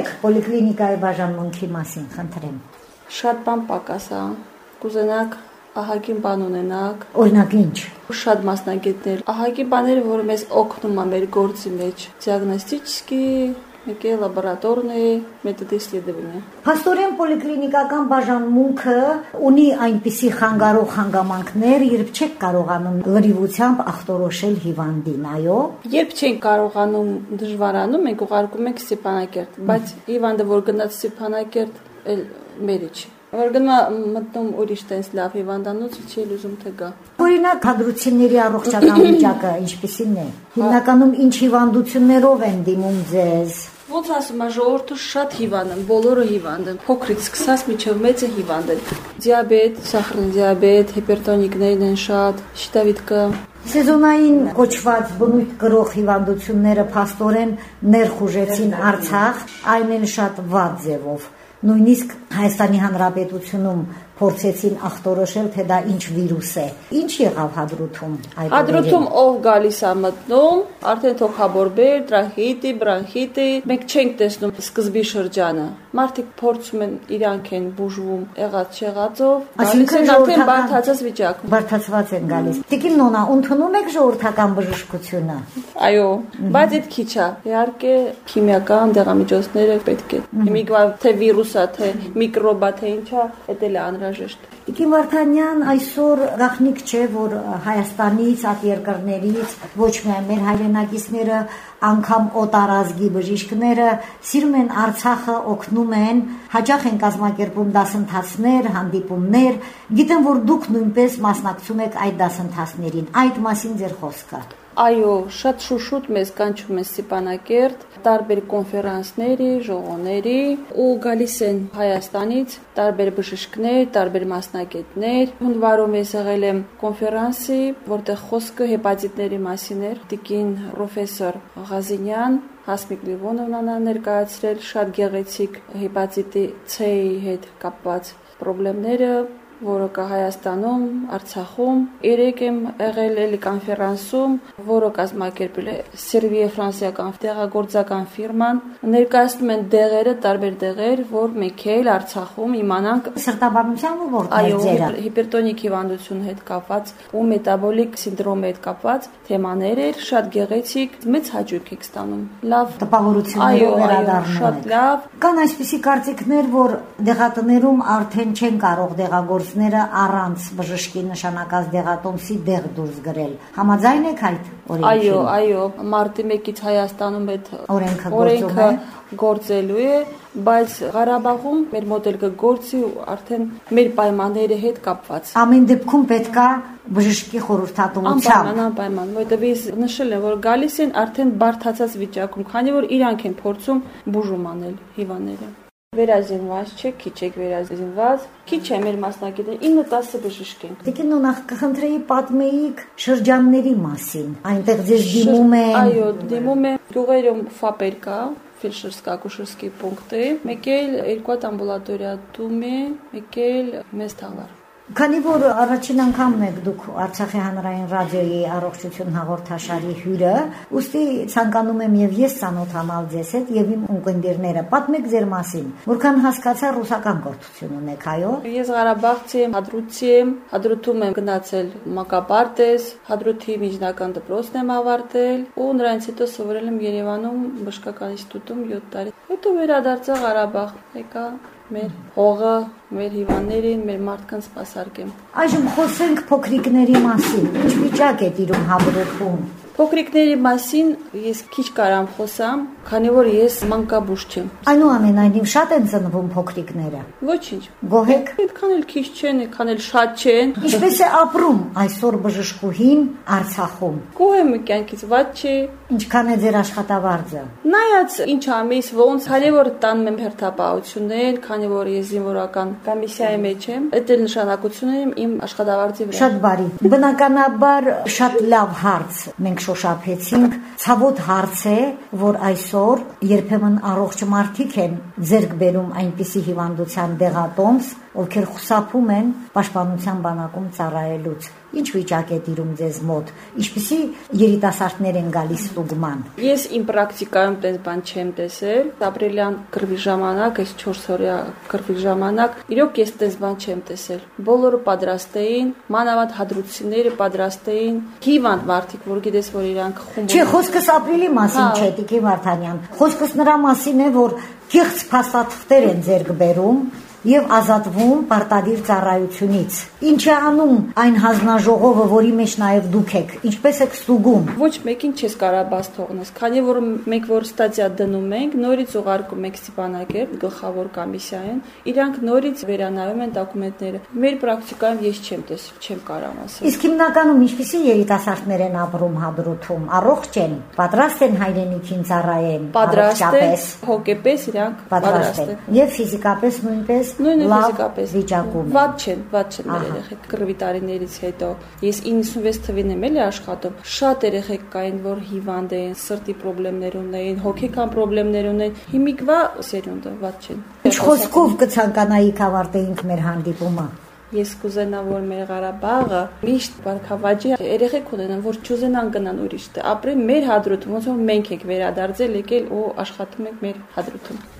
Եք պոլիկլինիկայի բաժանմունքի մասին, խնդրեմ։ Շատ բան պակաս է։ Կուզենակ ահագին բան ունենակ։ Օրինակ ինչ։ Շատ մասնագետներ։ Ահագին բաները, որը մեզ օգնում է մեր գործի մեջ։ Դիագնոստիչսկի եկե լաբորատորնի մեթոդի исследования։ Փաստորեն պոլիկլինիկական բաժանմունքը ունի այնպիսի խանգարող հանգամանքներ, երբ չեք կարողանում լրիվությամբ ախտորոշել հիվանդին, այո։ Երբ չեն կարողանում դժվարանում, մենք ուղարկում ենք Ստեփանակերտ, բայց հիվանդը որ գնաց Ստեփանակերտ, էլ մերիչ Որ գնա մտնում ուրիշ տես լավ հիվանդանոցը չի լուզում թե գա։ Օրինակ հադրությունների առողջական վիճակը ինչպիսին է։ Հիմնականում ինչ հիվանդություններով են դիմում ձեզ։ Ոնց ասում եմ, ժողովուրդը շատ հիվանդ են, բոլորը հիվանդ են, փոքրից սկսած միջև մեծը հիվանդ են։ Դիաբետ, սախրին դիաբետ, հիպերտոնիկներն են շատ, շիտավիտկա, Սեզոնային կոչված բնույթ գրող հիվանդությունները փաստորեն ներխուժեցին Արցախ, այն էլ շատ վատ ձևով նույնիսկ Հայաստանի Հանրապետությունում փորձեցին ախտորոշել, թե դա ինչ վիրուս է։ Ինչ եղավ հադրութում այդ Հադրութում ով գալիս է մտնում, արդեն թոքաբորբեր, տրախիտի, բրանխիտի, մենք չենք տեսնում սկզբի շրջանը։ Մարդիկ փորձում են իրանք են բուժվում եղած չեղածով, են արդեն բարթացած վիճակում։ Բարթացված են գալիս։ Տիկին Նոնա, ընդունում եք ժողովրդական բժշկությունը։ Այո, բայց այդ քիչ է։ Իհարկե քիմիական դեղամիջոցները պետք է։ Հիմիկվա թե վիրուսա, թե միկրոբա, թե ինչա, դա էլ է անհրաժեշտ։ Տիկին Վարդանյան այսօր գախնիկ չէ, որ Հայաստանից, ատերկրներից ոչ միայն մեր հայրենակիցները, անգամ օտարազգի բժիշկները սիրում են Արցախը, օգնում են, հաճախ են կազմակերպում դասընթացներ, հանդիպումներ։ Գիտեմ, որ դուք նույնպես մասնակցում եք այդ դասընթացներին։ Այդ մասին ձեր խոսքը։ Այո, շատ շուշուտ մեզ կանչում են Ստեփանակերտ, տարբեր կոնֆերանսների, ժողովների ու գալիս են Հայաստանից տարբեր բժիշկներ, տարբեր մասնակիցներ։ Հունվարում ես եղել եմ կոնֆերանսի, որտեղ խոսքը հեպատիտների մասին էր։ Տիկին պրոֆեսոր Ղազինյան Հասմիկ Լիվոնովնան ներկայացրել շատ գեղեցիկ հեպատիտի C-ի հետ կապված խնդիրները որը կա Հայաստանում, Արցախում։ Երեք եմ եղել էլի կոնֆերանսում, որը կազմակերպել է Սերբիա ֆրանսիական տեղագործական ֆիրման։ Ներկայացնում են դեղերը, տարբեր դեղեր, որ մենք էլ Արցախում իմանանք սրտաբանության ոլորտներ ձերը։ Այո, հիպերտոնիկ հիվանդություն հետ կապված ու մետաբոլիկ սինդրոմի հետ կապված թեմաներ էր, շատ գեղեցիկ, մեծ հաճույք եք ստանում։ Լավ տպավորություններով վերադառնում։ Շատ լավ։ Կան այսպիսի կարծիքներ, որ դեղատներում արդեն չեն կարող դեղագործ գործները առանց բժշկի նշանակած դեղատոմսի դեղ դուրս գրել։ Համաձայն եք այդ օրենքին։ Այո, այո, մարտի 1-ից Հայաստանում այդ օրենքը օրենքը գործելու է, բայց Ղարաբաղում մեր մոդելը գործի ու արդեն մեր պայմանների հետ կապված։ Ամեն դեպքում պետքա բժշկի խորհրդատվությամբ։ Անպայման, անպայման, որովհետև նշել եմ, որ գալիս են արդեն բարթացած վիճակում, քանի որ իրանք են փորձում բուժում անել հիվանդները։ Վերազինված չէ, քիչ եք վերազինված, քիչ է մեր մասնակիցները 9-10 բժիշկ են։ Տիկին նախ կխնդրեի պատմեիք շրջանների մասին։ Այնտեղ ձեզ դիմում են։ Այո, դիմում են գյուղերում ֆապեր կա, ֆելշերսկա-ակուշերսկի պունկտը, մեկ էլ երկու ամբուլատորիա դումի, մեկ էլ մեծ թաղար։ Քանի որ առաջին անգամն եք դուք Արցախի հանրային ռադիոյի առողջություն հաղորդաշարի հյուրը, ուստի ցանկանում եմ եւ ես ցանոթանալ ձեզ հետ եւ իմ ունկնդիրները։ Պատմեք ձեր մասին։ Որքան հասկացա ռուսական կրթություն ունեք, այո։ Ես Ղարաբաղցի եմ, Հադրութի եմ, Հադրութում եմ գնացել Մակաբարտես, Հադրութի միջնական դպրոցն եմ ավարտել ու նրանից հետո սովորել եմ Երևանում բժշկական ինստիտուտում 7 տարի հետո վերադարձա Ղարաբաղ, եկա մեր հողը, մեր հիվանդներին, մեր մարդկանց սпасարկեմ։ Այժմ խոսենք փոքրիկների մասին։ Ինչ վիճակ է տիրում Հաբրեքում։ Փոքրիկների մասին ես քիչ կարամ խոսամ, քանի որ ես մանկաբույժ չեմ։ Այնուամենայնիվ շատ են ծնվում փոքրիկները։ Ոչինչ։ Գոհեք։ Այդքան էլ քիչ չեն, այդքան էլ շատ չեն։ Ինչպես է ապրում այսօր բժշկուհին Արցախում։ Գոհ եմ կյանքից, ված չի։ Ինչքան է ձեր աշխատավարձը։ Նայած ինչ ամիս ոնց, քանի որ տանում եմ հերթապահություններ, քանի որ ես զինվորական կոմիսիայի մեջ եմ, դա էլ նշանակություն է իմ աշխատավարձի վրա։ Շատ բարի։ Բնականաբար շատ լավ հարց մենք շոշափեցինք, ցավոտ հարց է, որ այսօր երբեմն առողջ մարդիկ են ձերկ բերում այնպիսի հիվանդության դեղատոմս, ովքեր խուսափում են պաշտպանության բանակում ծառայելուց։ Ինչ վիճակ է դիրում ձեզ մոտ։ Ինչպիսի երիտասարդներ են գալիս ստուգման։ Ես իմ պրակտիկայում տես բան չեմ տեսել։ Ապրիլյան գրվի ժամանակ, այս 4 օրյա գրվի ժամանակ, իրոք ես տես բան չեմ տեսել։ Բոլորը պատրաստ էին, մանավանդ հադրուցիները պատրաստ էին։ Հիվանդ մարդիկ, որ գիտես, որ իրանք խումբ Չէ, խոսքս ապրիլի մասին Հա։ չէ, Տիկի Վարդանյան։ Խոսքս նրա մասին է, որ կեղծ փաստաթղթեր են ձեռք բերում եւ ազատվում պարտադիր ծառայությունից։ Ինչ է անում այն հանձնաժողովը, որի մեջ նաեւ դուք եք, ինչպես եք ստուգում։ Ոչ մեկին չես կարա բաց թողնես, քանի որ մենք որ ստատիա դնում ենք, նորից ուղարկում ենք Ստեփանակերտ գլխավոր կոմիսիային, իրանք նորից վերանայում են դոկումենտները։ Մեր պրակտիկայում ես չեմ տեսել, չեմ կարող ասել։ Իսկ հիմնականում ինչպիսի երիտասարդներ են ապրում հադրութում, առողջ են, պատրաստ են հայրենիքին ծառայեն, Պատրաստ են, հոգեպես իրանք պատրաստ են։ Եվ ֆիզիկապես նույնպես Նույնը լավ ֆիզիկապես վիճակում են։ Վատ չեն, վատ չեն մեր երեխեք։ Կռվի տարիներից հետո ես 96 թվին եմ էլի աշխատում։ Շատ երեխեք կային, որ հիվանդ էին, սրտի խնդիրներ ունեին, հոգեկան խնդիրներ ունեին։ Հիմիկվա սերունդը վատ չեն։ Ինչ խոսքով կցանկանայիք ավարտեինք մեր հանդիպումը։ Ես կուզենամ, որ մեր Ղարաբաղը միշտ բարգավաճի երեխեք ունենան, որ չուզենան գնան ուրիշ տեղ, ապրեն մեր հադրութում, ոնց որ մենք եք վերադարձել եկել ու աշխատում ենք մեր հադրութում։